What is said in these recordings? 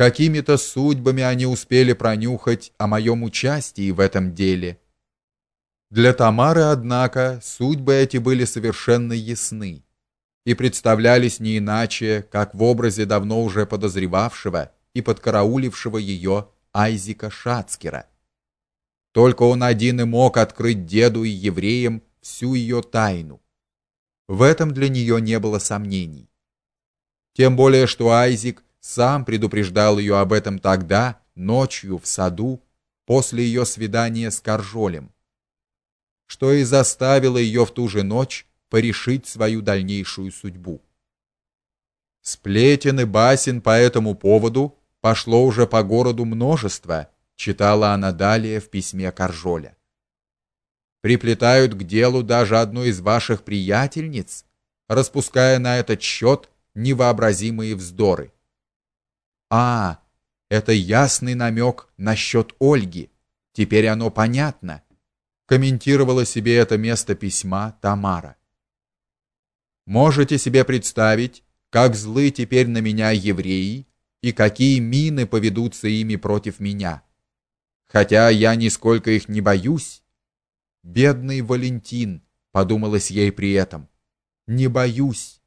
Какими-то судьбами они успели пронюхать о моем участии в этом деле. Для Тамары, однако, судьбы эти были совершенно ясны и представлялись не иначе, как в образе давно уже подозревавшего и подкараулившего ее Айзика Шацкера. Только он один и мог открыть деду и евреям всю ее тайну. В этом для нее не было сомнений. Тем более, что Айзик сам предупреждал ее об этом тогда, ночью в саду, после ее свидания с Каржолем, что и заставило ее в ту же ночь порешить свою дальнейшую судьбу. Сплетен и басен по этому поводу пошло уже по городу множество, читала она далее в письме Каржоля. Приплетают к делу даже одну из ваших приятельниц, распуская на этот счет невообразимые вздоры. А, это ясный намек насчет Ольги. Теперь оно понятно. Комментировала себе это место письма Тамара. Можете себе представить, как злы теперь на меня евреи и какие мины поведутся ими против меня. Хотя я нисколько их не боюсь. Бедный Валентин, подумалось ей при этом. Не боюсь.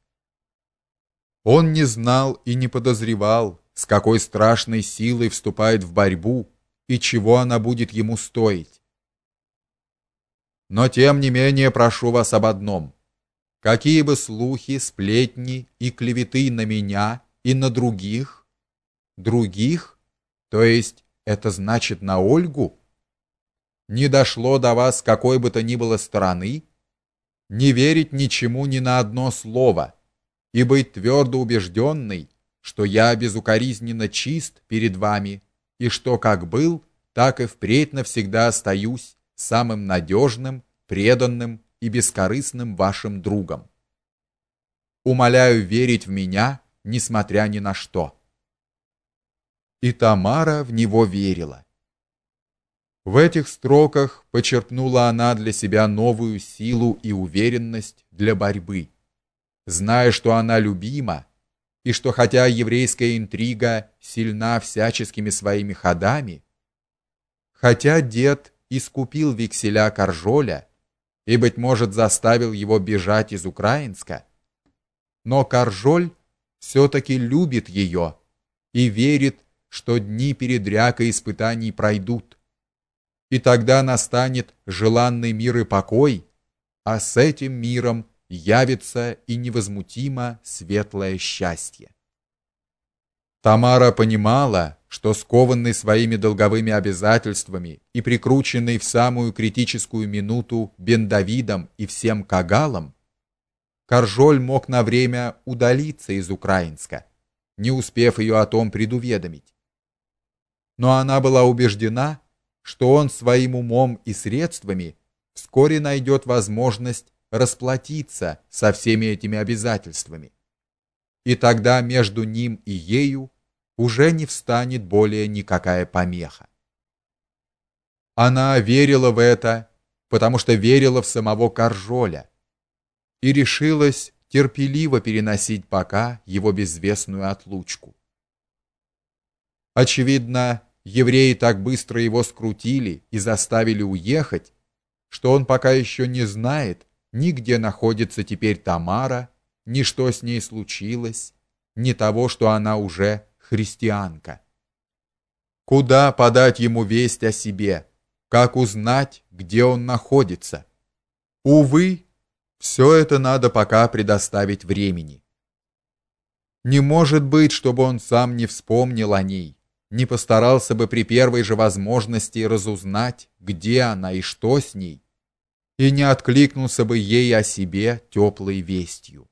Он не знал и не подозревал, с какой страшной силой вступает в борьбу и чего она будет ему стоить. Но тем не менее прошу вас об одном: какие бы слухи, сплетни и клеветы на меня и на других, других, то есть это значит на Ольгу, не дошло до вас какой бы то ни было стороны, не верить ничему ни на одно слово и быть твердо убежденной, что я безукоризненно чист перед вами, и что как был, так и впредь навсегда остаюсь самым надежным, преданным и бескорыстным вашим другом. Умоляю верить в меня, несмотря ни на что. И Тамара в него верила. В этих строках почерпнула она для себя новую силу и уверенность для борьбы, зная, что она любима и что хотя еврейская интрига сильна всяческими своими ходами, хотя дед искупил векселя Каржоля и быть может заставил его бежать из Украинска, но Каржоль все таки любит ее и верит, что дни передряг и испытаний пройдут. И тогда настанет желанный мир и покой, а с этим миром явится и невозмутимо светлое счастье. Тамара понимала, что скованный своими долговыми обязательствами и прикрученный в самую критическую минуту Бен-Давидом и всем Кагалом, Каржоль мог на время удалиться из Украинска, не успев ее о том предуведомить. Но она была убеждена, что он своим умом и средствами вскоре найдет возможность расплатиться со всеми этими обязательствами. И тогда между ним и ею уже не встанет более никакая помеха. Она верила в это, потому что верила в самого Каржоля и решилась терпеливо переносить пока его безвестную отлучку. Очевидно, евреи так быстро его скрутили и заставили уехать, что он пока еще не знает, ни где находится теперь Тамара, ни что с ней случилось, ни того, что она уже христианка. Куда подать ему весть о себе? Как узнать, где он находится? Увы, все это надо пока предоставить времени. Не может быть, чтобы он сам не вспомнил о ней, не постарался бы при первой же возможности разузнать, где она и что с ней и не откликнулся бы ей о себе теплой вестью.